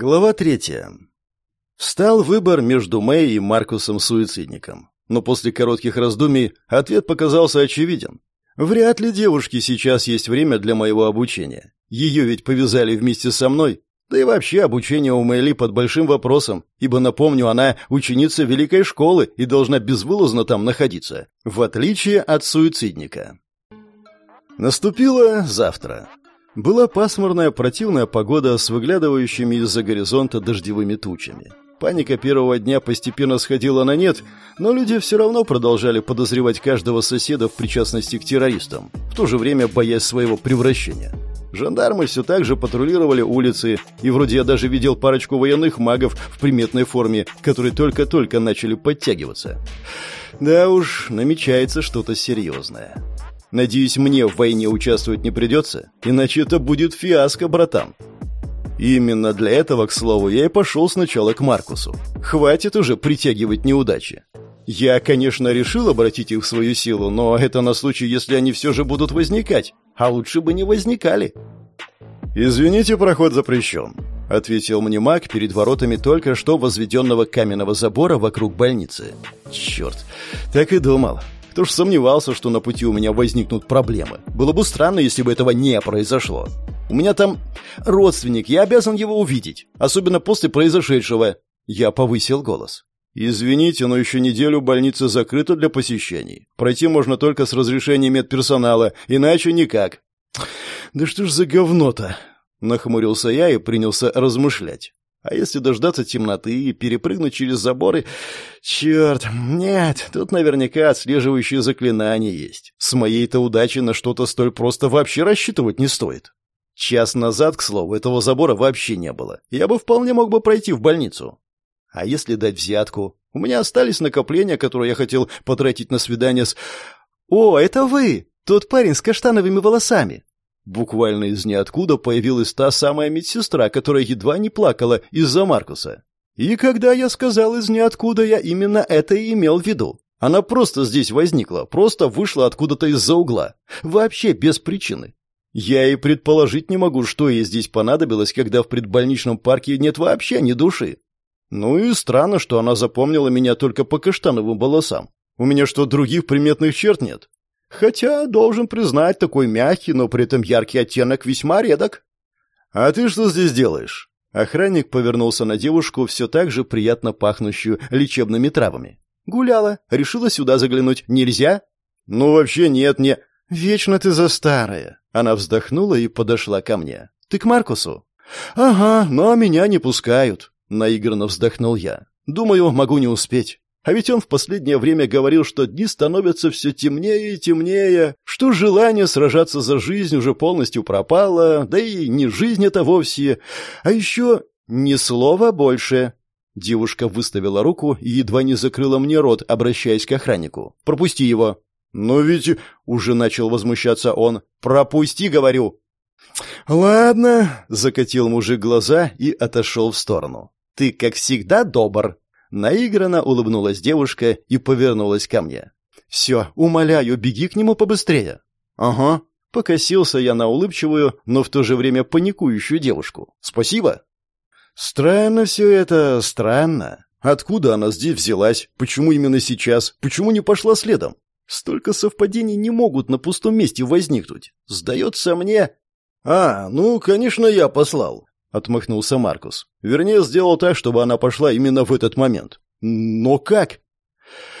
Глава третья. Встал выбор между Мэй и Маркусом-суицидником. Но после коротких раздумий ответ показался очевиден. Вряд ли девушке сейчас есть время для моего обучения. Ее ведь повязали вместе со мной. Да и вообще обучение у Мэйли под большим вопросом, ибо, напомню, она ученица великой школы и должна безвылазно там находиться, в отличие от суицидника. Наступило завтра. Была пасмурная противная погода с выглядывающими из-за горизонта дождевыми тучами. Паника первого дня постепенно сходила на нет, но люди все равно продолжали подозревать каждого соседа в причастности к террористам, в то же время боясь своего превращения. Жандармы все так же патрулировали улицы, и вроде я даже видел парочку военных магов в приметной форме, которые только-только начали подтягиваться. Да уж, намечается что-то серьезное. Надеюсь, мне в войне участвовать не придется, иначе это будет фиаско, братан. Именно для этого, к слову, я и пошел сначала к Маркусу. Хватит уже притягивать неудачи. Я, конечно, решил обратить их в свою силу, но это на случай, если они все же будут возникать, а лучше бы не возникали. «Извините, проход запрещен», — ответил мне маг перед воротами только что возведенного каменного забора вокруг больницы. «Черт, так и думал. Кто ж сомневался, что на пути у меня возникнут проблемы. Было бы странно, если бы этого не произошло. У меня там родственник, я обязан его увидеть, особенно после произошедшего. Я повысил голос. «Извините, но еще неделю больница закрыта для посещений. Пройти можно только с разрешения медперсонала, иначе никак». «Да что ж за говно-то?» Нахмурился я и принялся размышлять. А если дождаться темноты и перепрыгнуть через заборы... Черт, нет, тут наверняка отслеживающие заклинания есть. С моей-то удачей на что-то столь просто вообще рассчитывать не стоит. Час назад, к слову, этого забора вообще не было. Я бы вполне мог бы пройти в больницу. А если дать взятку? У меня остались накопления, которые я хотел потратить на свидание с... «О, это вы! Тот парень с каштановыми волосами!» Буквально из ниоткуда появилась та самая медсестра, которая едва не плакала из-за Маркуса. И когда я сказал из ниоткуда, я именно это и имел в виду. Она просто здесь возникла, просто вышла откуда-то из-за угла. Вообще без причины. Я и предположить не могу, что ей здесь понадобилось, когда в предбольничном парке нет вообще ни души. Ну и странно, что она запомнила меня только по каштановым волосам. У меня что, других приметных черт нет? Хотя, должен признать, такой мягкий, но при этом яркий оттенок весьма редок. «А ты что здесь делаешь?» Охранник повернулся на девушку, все так же приятно пахнущую лечебными травами. «Гуляла. Решила сюда заглянуть. Нельзя?» «Ну, вообще нет, не...» «Вечно ты за старая». Она вздохнула и подошла ко мне. «Ты к Маркусу?» «Ага, но меня не пускают», — наигранно вздохнул я. «Думаю, могу не успеть. А ведь он в последнее время говорил, что дни становятся все темнее и темнее, что желание сражаться за жизнь уже полностью пропало, да и не жизнь это вовсе, а еще ни слова больше. Девушка выставила руку и едва не закрыла мне рот, обращаясь к охраннику. «Пропусти его». «Но ведь...» — уже начал возмущаться он. «Пропусти, говорю». «Ладно», — закатил мужик глаза и отошел в сторону. «Ты, как всегда, добр», Наигранно улыбнулась девушка и повернулась ко мне. «Все, умоляю, беги к нему побыстрее». «Ага». Покосился я на улыбчивую, но в то же время паникующую девушку. «Спасибо». «Странно все это, странно. Откуда она здесь взялась? Почему именно сейчас? Почему не пошла следом? Столько совпадений не могут на пустом месте возникнуть. Сдается мне...» «А, ну, конечно, я послал. — отмахнулся Маркус. «Вернее, сделал так, чтобы она пошла именно в этот момент». «Но как?»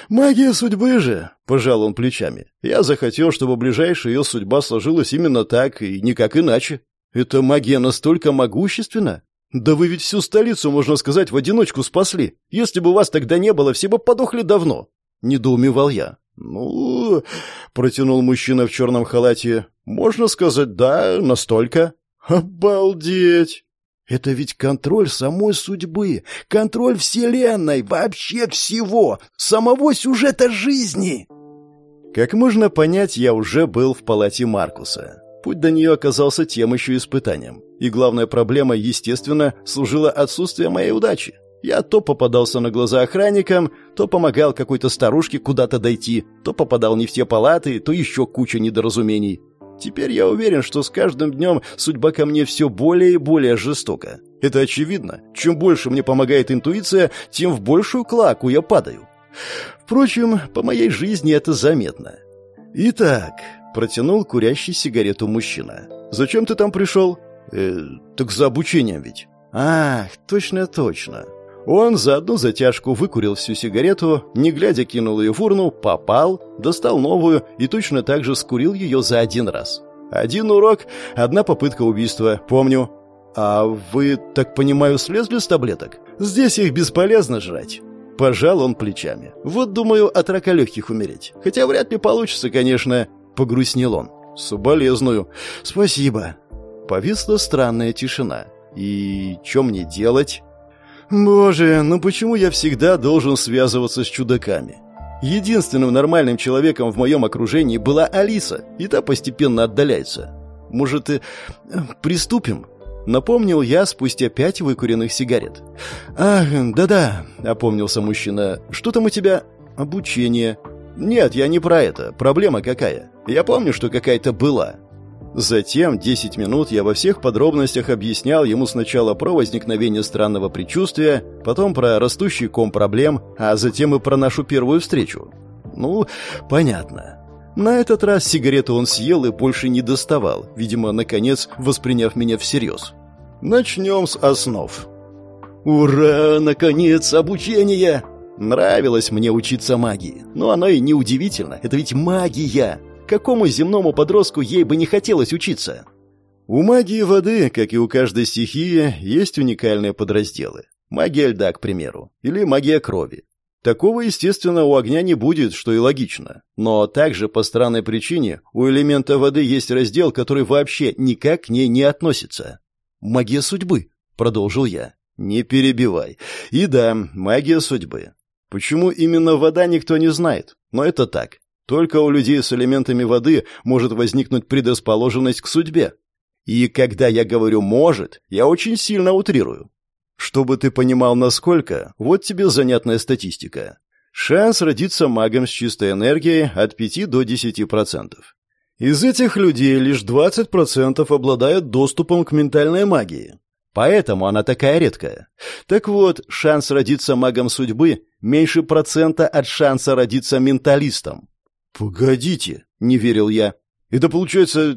«Магия судьбы же», — пожал он плечами. «Я захотел, чтобы ближайшая ее судьба сложилась именно так и никак иначе. Эта магия настолько могущественна. Да вы ведь всю столицу, можно сказать, в одиночку спасли. Если бы вас тогда не было, все бы подохли давно». Недоумевал я. «Ну...» — протянул мужчина в черном халате. «Можно сказать, да, настолько». «Обалдеть!» Это ведь контроль самой судьбы, контроль вселенной, вообще всего, самого сюжета жизни. Как можно понять, я уже был в палате Маркуса. Путь до нее оказался тем еще испытанием. И главная проблема, естественно, служила отсутствие моей удачи. Я то попадался на глаза охранникам, то помогал какой-то старушке куда-то дойти, то попадал не в те палаты, то еще куча недоразумений. Теперь я уверен, что с каждым днем судьба ко мне все более и более жестока. Это очевидно. Чем больше мне помогает интуиция, тем в большую клаку я падаю. Впрочем, по моей жизни это заметно. Итак, протянул курящий сигарету мужчина. Зачем ты там пришел? Э, так за обучением ведь. Ах, точно-точно. Он за одну затяжку выкурил всю сигарету, не глядя кинул ее в урну, попал, достал новую и точно так же скурил ее за один раз. Один урок, одна попытка убийства, помню. А вы, так понимаю, слезли с таблеток? Здесь их бесполезно жрать. Пожал он плечами. Вот, думаю, от рака легких умереть. Хотя вряд ли получится, конечно. Погрустнел он. Соболезную. Спасибо. Повисла странная тишина. И что мне делать? Боже, ну почему я всегда должен связываться с чудаками? Единственным нормальным человеком в моем окружении была Алиса, и та постепенно отдаляется. Может, и э, приступим? Напомнил я спустя пять выкуренных сигарет. «Ах, да-да», — опомнился мужчина. «Что там у тебя?» «Обучение». «Нет, я не про это. Проблема какая? Я помню, что какая-то была. Затем 10 минут я во всех подробностях объяснял ему сначала про возникновение странного предчувствия, потом про растущий ком проблем, а затем и про нашу первую встречу. Ну, понятно. На этот раз сигарету он съел и больше не доставал, видимо, наконец восприняв меня всерьез. Начнем с основ. Ура, наконец, обучение! Нравилось мне учиться магии, но оно и не удивительно, это ведь магия! Какому земному подростку ей бы не хотелось учиться? У магии воды, как и у каждой стихии, есть уникальные подразделы. Магия льда, к примеру, или магия крови. Такого, естественно, у огня не будет, что и логично. Но также по странной причине у элемента воды есть раздел, который вообще никак к ней не относится. «Магия судьбы», — продолжил я. «Не перебивай. И да, магия судьбы. Почему именно вода, никто не знает. Но это так. Только у людей с элементами воды может возникнуть предрасположенность к судьбе. И когда я говорю «может», я очень сильно утрирую. Чтобы ты понимал, насколько, вот тебе занятная статистика. Шанс родиться магом с чистой энергией от 5 до 10%. Из этих людей лишь 20% обладают доступом к ментальной магии. Поэтому она такая редкая. Так вот, шанс родиться магом судьбы меньше процента от шанса родиться менталистом. «Погодите», — не верил я. «Это получается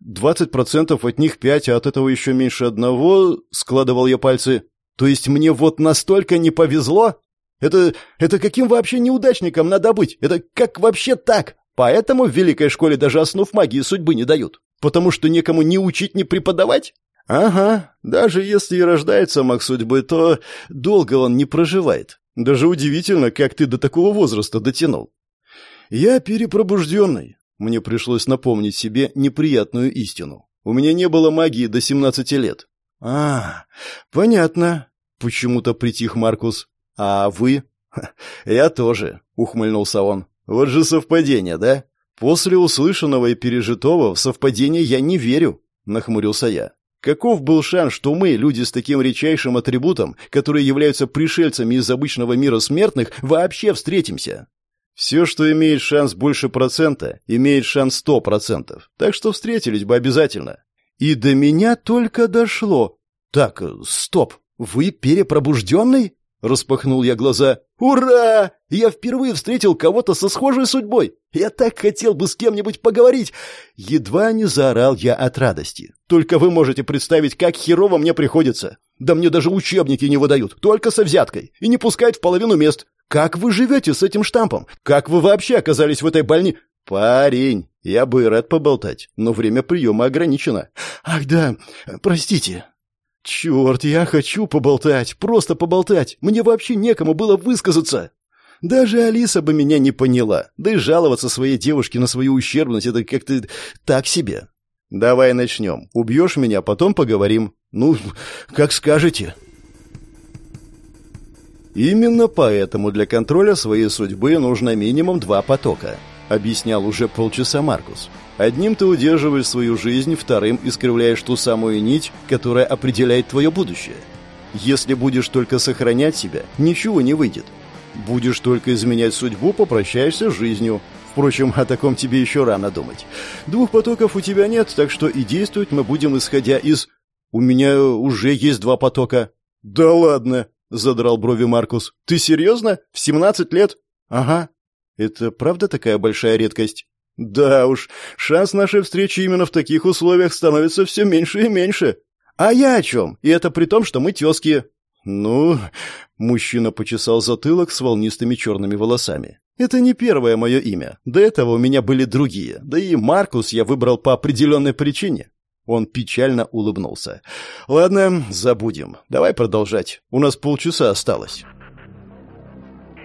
двадцать процентов от них пять, а от этого еще меньше одного», — складывал я пальцы. «То есть мне вот настолько не повезло? Это, это каким вообще неудачником надо быть? Это как вообще так? Поэтому в великой школе даже основ магии судьбы не дают? Потому что некому ни учить, ни преподавать?» «Ага, даже если и рождается маг судьбы, то долго он не проживает. Даже удивительно, как ты до такого возраста дотянул. Я перепробужденный. Мне пришлось напомнить себе неприятную истину. У меня не было магии до 17 лет. А, понятно. Почему-то притих Маркус. А вы? Я тоже, ухмыльнулся он. Вот же совпадение, да? После услышанного и пережитого в совпадение я не верю, нахмурился я. Каков был шанс, что мы, люди с таким редчайшим атрибутом, которые являются пришельцами из обычного мира смертных, вообще встретимся? Все, что имеет шанс больше процента, имеет шанс сто процентов. Так что встретились бы обязательно. И до меня только дошло. Так, стоп, вы перепробужденный? Распахнул я глаза. «Ура! Я впервые встретил кого-то со схожей судьбой! Я так хотел бы с кем-нибудь поговорить!» Едва не заорал я от радости. «Только вы можете представить, как херово мне приходится! Да мне даже учебники не выдают, только со взяткой, и не пускают в половину мест! Как вы живете с этим штампом? Как вы вообще оказались в этой больнице? Парень, я бы рад поболтать, но время приема ограничено. Ах да, простите. Черт, я хочу поболтать, просто поболтать. Мне вообще некому было высказаться. Даже Алиса бы меня не поняла. Да и жаловаться своей девушке на свою ущербность — это как-то так себе. Давай начнем. Убьешь меня, потом поговорим. Ну, как скажете. Именно поэтому для контроля своей судьбы нужно минимум два потока, объяснял уже полчаса Маркус. Одним ты удерживаешь свою жизнь, вторым искривляешь ту самую нить, которая определяет твое будущее. Если будешь только сохранять себя, ничего не выйдет. Будешь только изменять судьбу, попрощаешься с жизнью. Впрочем, о таком тебе еще рано думать. Двух потоков у тебя нет, так что и действовать мы будем исходя из... У меня уже есть два потока. Да ладно, задрал брови Маркус. Ты серьезно? В семнадцать лет? Ага. Это правда такая большая редкость? Да уж, шанс нашей встречи именно в таких условиях становится все меньше и меньше. А я о чем? И это при том, что мы тезки. Ну, мужчина почесал затылок с волнистыми черными волосами. Это не первое мое имя. До этого у меня были другие. Да и Маркус я выбрал по определенной причине. Он печально улыбнулся. Ладно, забудем. Давай продолжать. У нас полчаса осталось.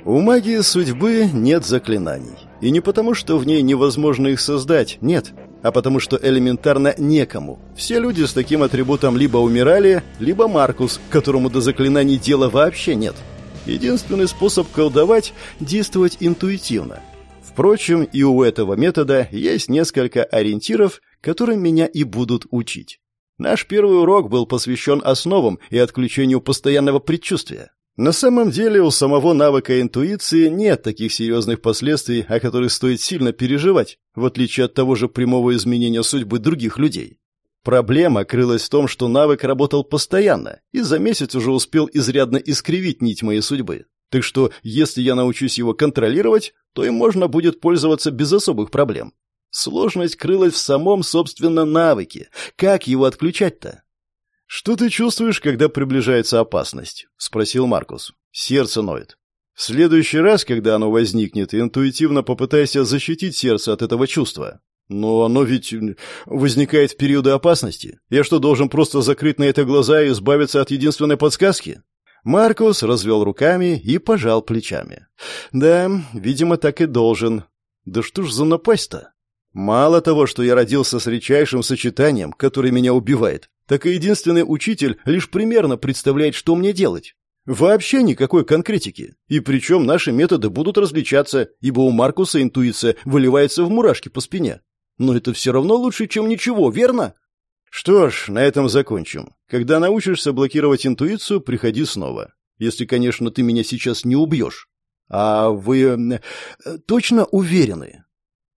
У магии судьбы нет заклинаний. И не потому, что в ней невозможно их создать, нет, а потому что элементарно некому. Все люди с таким атрибутом либо умирали, либо Маркус, которому до заклинаний дела вообще нет. Единственный способ колдовать – действовать интуитивно. Впрочем, и у этого метода есть несколько ориентиров, которым меня и будут учить. Наш первый урок был посвящен основам и отключению постоянного предчувствия. На самом деле у самого навыка интуиции нет таких серьезных последствий, о которых стоит сильно переживать, в отличие от того же прямого изменения судьбы других людей. Проблема крылась в том, что навык работал постоянно, и за месяц уже успел изрядно искривить нить моей судьбы. Так что, если я научусь его контролировать, то им можно будет пользоваться без особых проблем. Сложность крылась в самом, собственно, навыке. Как его отключать-то? «Что ты чувствуешь, когда приближается опасность?» — спросил Маркус. «Сердце ноет. В следующий раз, когда оно возникнет, интуитивно попытайся защитить сердце от этого чувства. Но оно ведь возникает в периоды опасности. Я что, должен просто закрыть на это глаза и избавиться от единственной подсказки?» Маркус развел руками и пожал плечами. «Да, видимо, так и должен. Да что ж за напасть-то? Мало того, что я родился с редчайшим сочетанием, которое меня убивает, так и единственный учитель лишь примерно представляет, что мне делать. Вообще никакой конкретики. И причем наши методы будут различаться, ибо у Маркуса интуиция выливается в мурашки по спине. Но это все равно лучше, чем ничего, верно? Что ж, на этом закончим. Когда научишься блокировать интуицию, приходи снова. Если, конечно, ты меня сейчас не убьешь. А вы э, точно уверены?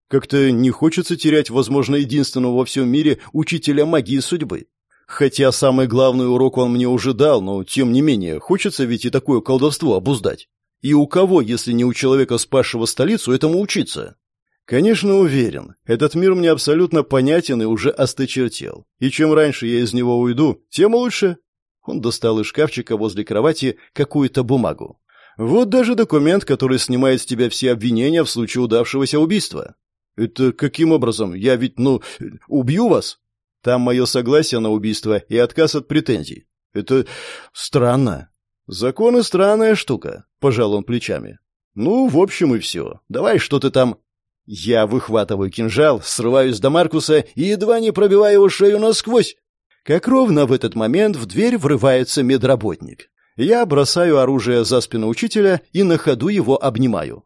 Как-то не хочется терять, возможно, единственного во всем мире учителя магии судьбы. Хотя самый главный урок он мне уже дал, но тем не менее, хочется ведь и такое колдовство обуздать. И у кого, если не у человека, спасшего столицу, этому учиться? Конечно, уверен. Этот мир мне абсолютно понятен и уже осточертел. И чем раньше я из него уйду, тем лучше. Он достал из шкафчика возле кровати какую-то бумагу. Вот даже документ, который снимает с тебя все обвинения в случае удавшегося убийства. Это каким образом? Я ведь, ну, убью вас? Там мое согласие на убийство и отказ от претензий. Это странно. Законы странная штука, пожал он плечами. Ну, в общем и все. Давай, что ты там... Я выхватываю кинжал, срываюсь до Маркуса и едва не пробиваю его шею насквозь. Как ровно в этот момент в дверь врывается медработник. Я бросаю оружие за спину учителя и на ходу его обнимаю.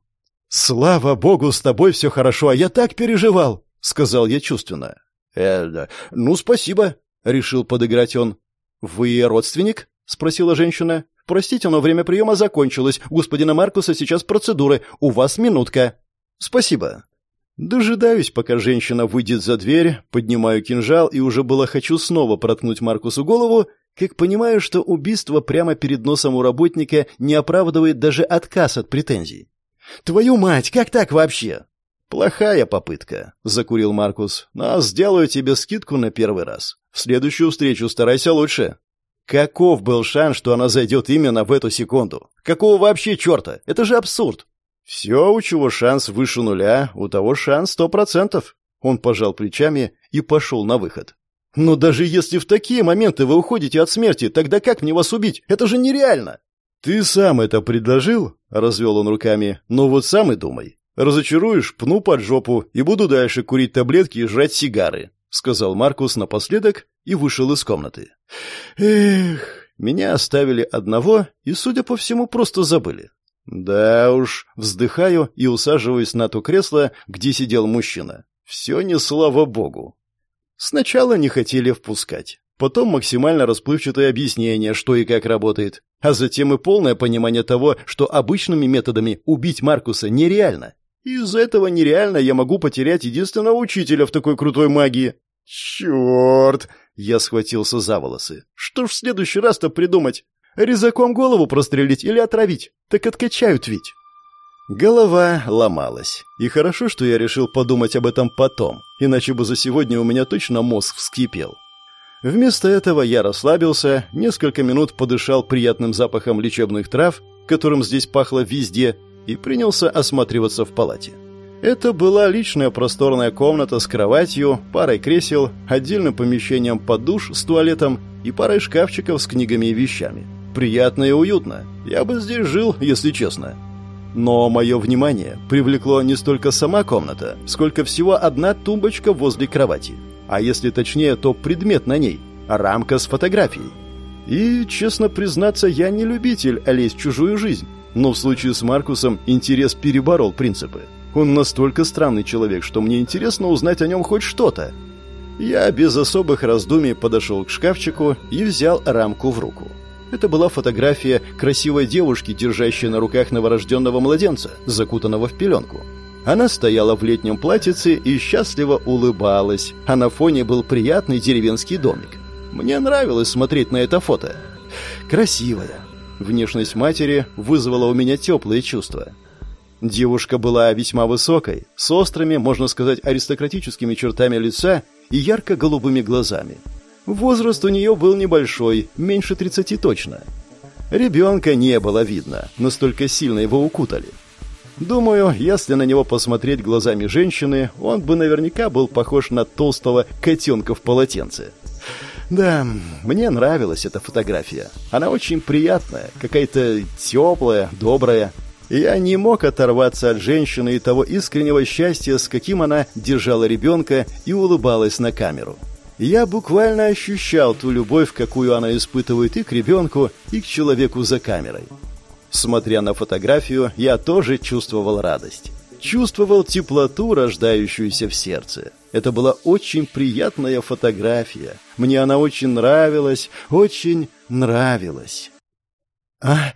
«Слава богу, с тобой все хорошо, а я так переживал!» — сказал я чувственно. «Э, да. ну, спасибо», — решил подыграть он. «Вы родственник?» — спросила женщина. «Простите, но время приема закончилось. У господина Маркуса сейчас процедуры. У вас минутка». «Спасибо». Дожидаюсь, пока женщина выйдет за дверь, поднимаю кинжал и уже было хочу снова проткнуть Маркусу голову, как понимаю, что убийство прямо перед носом у работника не оправдывает даже отказ от претензий. «Твою мать, как так вообще?» «Плохая попытка», — закурил Маркус. «Но сделаю тебе скидку на первый раз. В следующую встречу старайся лучше». Каков был шанс, что она зайдет именно в эту секунду? Какого вообще черта? Это же абсурд. Все, у чего шанс выше нуля, у того шанс сто процентов. Он пожал плечами и пошел на выход. Но даже если в такие моменты вы уходите от смерти, тогда как мне вас убить? Это же нереально. Ты сам это предложил? Развел он руками. Ну вот сам и думай. «Разочаруешь, пну под жопу и буду дальше курить таблетки и жрать сигары», — сказал Маркус напоследок и вышел из комнаты. «Эх, меня оставили одного и, судя по всему, просто забыли». «Да уж», — вздыхаю и усаживаюсь на то кресло, где сидел мужчина. «Все не слава богу». Сначала не хотели впускать. Потом максимально расплывчатое объяснение, что и как работает. А затем и полное понимание того, что обычными методами убить Маркуса нереально. Из-за этого нереально я могу потерять единственного учителя в такой крутой магии. Черт! Я схватился за волосы. «Что ж в следующий раз-то придумать? Резаком голову прострелить или отравить? Так откачают ведь!» Голова ломалась. И хорошо, что я решил подумать об этом потом, иначе бы за сегодня у меня точно мозг вскипел. Вместо этого я расслабился, несколько минут подышал приятным запахом лечебных трав, которым здесь пахло везде, и принялся осматриваться в палате. Это была личная просторная комната с кроватью, парой кресел, отдельным помещением под душ с туалетом и парой шкафчиков с книгами и вещами. Приятно и уютно. Я бы здесь жил, если честно. Но мое внимание привлекло не столько сама комната, сколько всего одна тумбочка возле кровати. А если точнее, то предмет на ней – рамка с фотографией. И, честно признаться, я не любитель лезть в чужую жизнь. Но в случае с Маркусом интерес переборол принципы. Он настолько странный человек, что мне интересно узнать о нем хоть что-то. Я без особых раздумий подошел к шкафчику и взял рамку в руку. Это была фотография красивой девушки, держащей на руках новорожденного младенца, закутанного в пеленку. Она стояла в летнем платьице и счастливо улыбалась, а на фоне был приятный деревенский домик. Мне нравилось смотреть на это фото. Красивая. Внешность матери вызвала у меня теплые чувства. Девушка была весьма высокой, с острыми, можно сказать, аристократическими чертами лица и ярко-голубыми глазами. Возраст у нее был небольшой, меньше 30 точно. Ребенка не было видно, настолько сильно его укутали. Думаю, если на него посмотреть глазами женщины, он бы наверняка был похож на толстого котенка в полотенце. Да, мне нравилась эта фотография. Она очень приятная, какая-то теплая, добрая. Я не мог оторваться от женщины и того искреннего счастья, с каким она держала ребенка и улыбалась на камеру. Я буквально ощущал ту любовь, какую она испытывает и к ребенку, и к человеку за камерой. Смотря на фотографию, я тоже чувствовал радость. Чувствовал теплоту, рождающуюся в сердце. Это была очень приятная фотография. Мне она очень нравилась, очень нравилась. А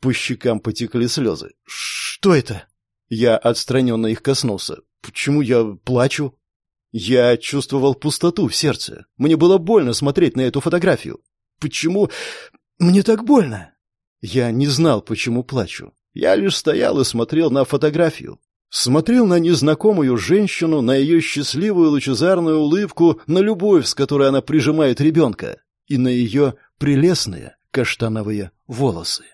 по щекам потекли слезы. «Что это?» Я отстраненно их коснулся. «Почему я плачу?» Я чувствовал пустоту в сердце. Мне было больно смотреть на эту фотографию. «Почему мне так больно?» Я не знал, почему плачу. Я лишь стоял и смотрел на фотографию. Смотрел на незнакомую женщину, на ее счастливую лучезарную улыбку, на любовь, с которой она прижимает ребенка, и на ее прелестные каштановые волосы.